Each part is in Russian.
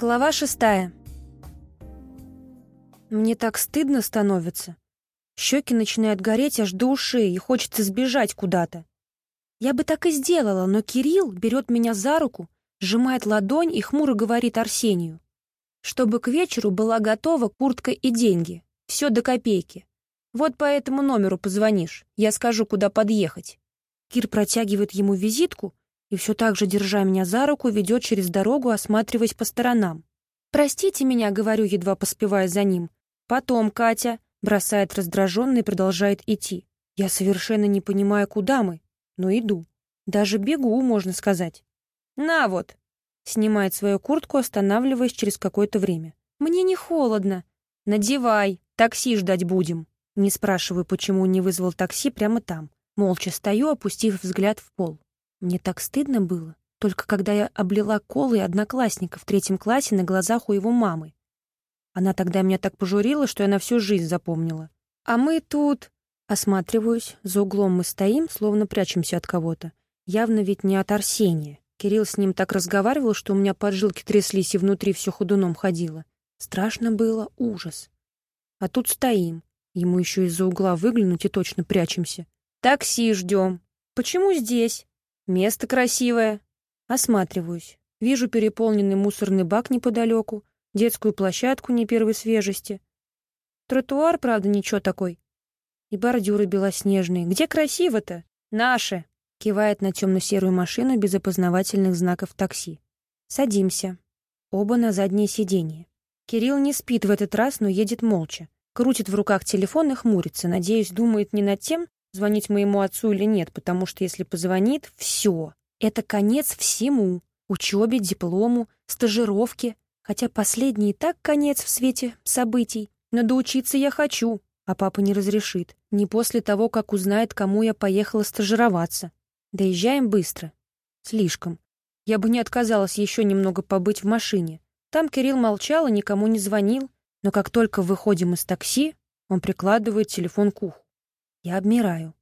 Глава шестая. Мне так стыдно становится. Щеки начинают гореть аж до ушей, и хочется сбежать куда-то. Я бы так и сделала, но Кирилл берет меня за руку, сжимает ладонь и хмуро говорит Арсению. Чтобы к вечеру была готова куртка и деньги. Все до копейки. Вот по этому номеру позвонишь, я скажу, куда подъехать. Кир протягивает ему визитку, и все так же, держа меня за руку, ведет через дорогу, осматриваясь по сторонам. «Простите меня», — говорю, едва поспевая за ним. «Потом, Катя», — бросает раздраженно и продолжает идти. Я совершенно не понимаю, куда мы, но иду. Даже бегу, можно сказать. «На вот», — снимает свою куртку, останавливаясь через какое-то время. «Мне не холодно». «Надевай, такси ждать будем». Не спрашиваю, почему не вызвал такси прямо там. Молча стою, опустив взгляд в пол. Мне так стыдно было, только когда я облила колой одноклассника в третьем классе на глазах у его мамы. Она тогда меня так пожурила, что я на всю жизнь запомнила. А мы тут... Осматриваюсь, за углом мы стоим, словно прячемся от кого-то. Явно ведь не от Арсения. Кирилл с ним так разговаривал, что у меня поджилки тряслись и внутри все ходуном ходило. Страшно было, ужас. А тут стоим. Ему еще из-за угла выглянуть и точно прячемся. Такси ждем. Почему здесь? Место красивое. Осматриваюсь. Вижу переполненный мусорный бак неподалеку, детскую площадку не первой свежести. Тротуар, правда, ничего такой. И бордюры белоснежные. Где красиво-то? Наши. Кивает на темно-серую машину без опознавательных знаков такси. Садимся. Оба на заднее сиденье. Кирилл не спит в этот раз, но едет молча. Крутит в руках телефон и хмурится. Надеюсь, думает не над тем, звонить моему отцу или нет, потому что если позвонит, все. Это конец всему. Учебе, диплому, стажировке. Хотя последний и так конец в свете событий. Но доучиться я хочу, а папа не разрешит. Не после того, как узнает, кому я поехала стажироваться. Доезжаем быстро. Слишком. Я бы не отказалась еще немного побыть в машине. Там Кирилл молчал и никому не звонил, но как только выходим из такси, он прикладывает телефон к уху. Я обмираю.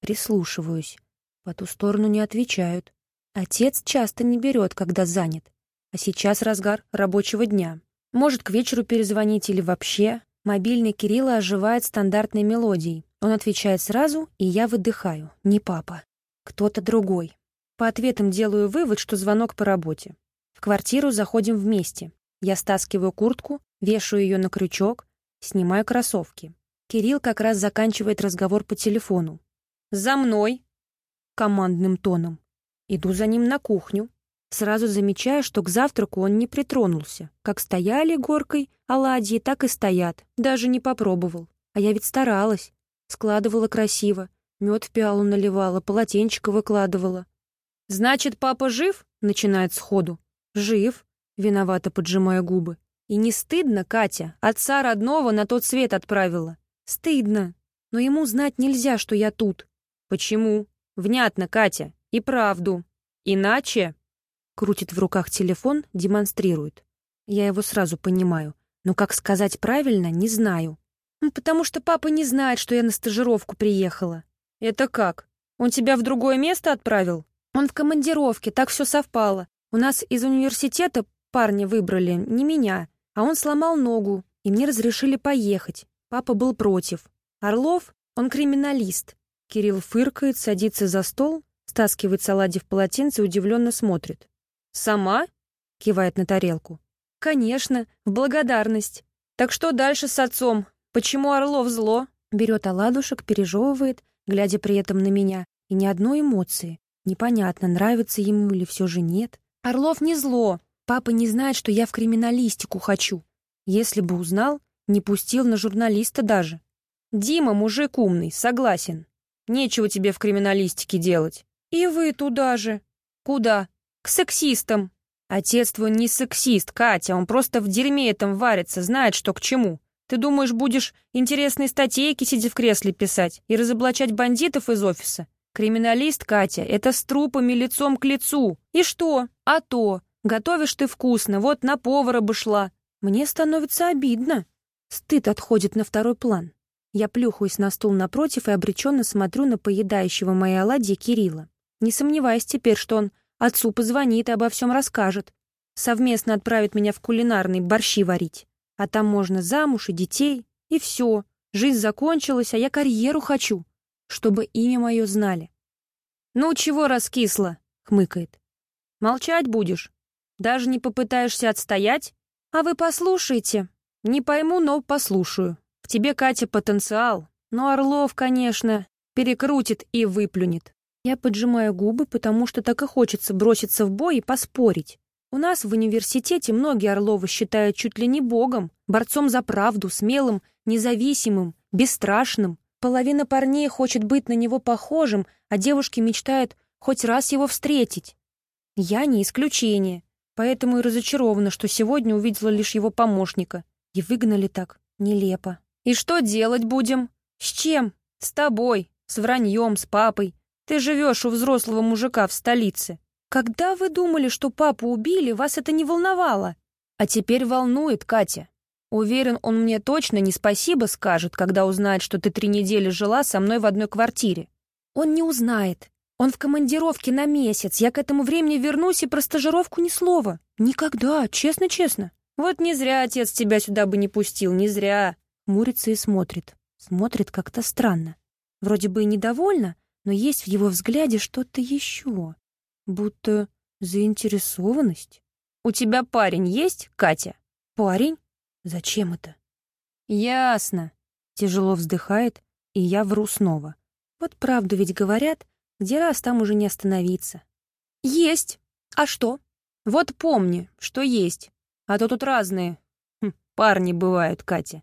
Прислушиваюсь. По ту сторону не отвечают. Отец часто не берет, когда занят. А сейчас разгар рабочего дня. Может, к вечеру перезвонить или вообще. Мобильный Кирилла оживает стандартной мелодией. Он отвечает сразу, и я выдыхаю. Не папа. Кто-то другой. По ответам делаю вывод, что звонок по работе. В квартиру заходим вместе. Я стаскиваю куртку, вешаю ее на крючок, снимаю кроссовки. Кирилл как раз заканчивает разговор по телефону. «За мной!» командным тоном. Иду за ним на кухню. Сразу замечаю, что к завтраку он не притронулся. Как стояли горкой оладьи, так и стоят. Даже не попробовал. А я ведь старалась. Складывала красиво. Мед в пиалу наливала, полотенчика выкладывала. «Значит, папа жив?» — начинает сходу. «Жив», — виновато поджимая губы. «И не стыдно, Катя? Отца родного на тот свет отправила. Стыдно. Но ему знать нельзя, что я тут. Почему? Внятно, Катя. И правду. Иначе... Крутит в руках телефон, демонстрирует. Я его сразу понимаю. Но как сказать правильно, не знаю. Ну, потому что папа не знает, что я на стажировку приехала. Это как? Он тебя в другое место отправил? Он в командировке, так все совпало. У нас из университета парня выбрали, не меня. А он сломал ногу, и мне разрешили поехать. Папа был против. Орлов, он криминалист. Кирилл фыркает, садится за стол, стаскивает салади в полотенце и удивленно смотрит. «Сама?» — кивает на тарелку. «Конечно, в благодарность. Так что дальше с отцом? Почему Орлов зло?» Берет оладушек, пережевывает, глядя при этом на меня, и ни одной эмоции. Непонятно, нравится ему или все же нет. Орлов не зло. Папа не знает, что я в криминалистику хочу. Если бы узнал, не пустил на журналиста даже. Дима мужик умный, согласен. Нечего тебе в криминалистике делать. И вы туда же. Куда? К сексистам. Отец твой не сексист, Катя, он просто в дерьме этом варится, знает, что к чему. Ты думаешь, будешь интересные статейки, сидя в кресле, писать и разоблачать бандитов из офиса? Криминалист, Катя, это с трупами лицом к лицу. И что? А то. Готовишь ты вкусно, вот на повара бы шла. Мне становится обидно. Стыд отходит на второй план. Я плюхаюсь на стул напротив и обреченно смотрю на поедающего мои оладьи Кирилла. Не сомневаюсь теперь, что он отцу позвонит и обо всем расскажет. совместно отправит меня в кулинарный борщи варить. А там можно замуж и детей, и все. Жизнь закончилась, а я карьеру хочу, чтобы имя мое знали. «Ну, чего раскисло?» — хмыкает. «Молчать будешь? Даже не попытаешься отстоять? А вы послушайте. Не пойму, но послушаю. В тебе, Катя, потенциал. Но Орлов, конечно, перекрутит и выплюнет. Я поджимаю губы, потому что так и хочется броситься в бой и поспорить. У нас в университете многие Орловы считают чуть ли не богом, борцом за правду, смелым, независимым, бесстрашным. Половина парней хочет быть на него похожим, а девушки мечтают хоть раз его встретить. Я не исключение, поэтому и разочарована, что сегодня увидела лишь его помощника. И выгнали так нелепо. «И что делать будем? С чем? С тобой, с враньем, с папой. Ты живешь у взрослого мужика в столице. Когда вы думали, что папу убили, вас это не волновало? А теперь волнует, Катя. Уверен, он мне точно не спасибо скажет, когда узнает, что ты три недели жила со мной в одной квартире. Он не узнает. Он в командировке на месяц. Я к этому времени вернусь и про стажировку ни слова. Никогда, честно-честно. Вот не зря отец тебя сюда бы не пустил, не зря. Мурится и смотрит. Смотрит как-то странно. Вроде бы и недовольна, но есть в его взгляде что-то еще. Будто заинтересованность. «У тебя парень есть, Катя?» «Парень? Зачем это?» «Ясно». Тяжело вздыхает, и я вру снова. Вот правду ведь говорят, где раз там уже не остановиться. «Есть. А что?» «Вот помни, что есть. А то тут разные хм, парни бывают, Катя.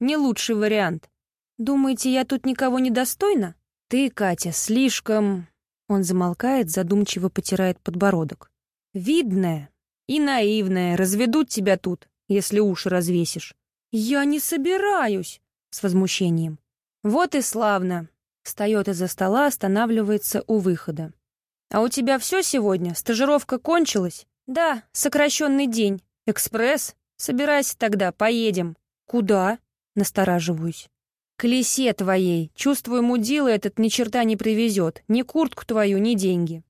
Не лучший вариант. Думаете, я тут никого не достойна?» «Ты, Катя, слишком...» Он замолкает, задумчиво потирает подбородок. «Видная и наивная. Разведут тебя тут, если уши развесишь». «Я не собираюсь!» С возмущением. «Вот и славно!» Встает из-за стола, останавливается у выхода. «А у тебя все сегодня? Стажировка кончилась?» «Да, сокращенный день. Экспресс? Собирайся тогда, поедем». «Куда?» Настораживаюсь. «К лисе твоей. Чувствую, мудила этот ни черта не привезет. Ни куртку твою, ни деньги».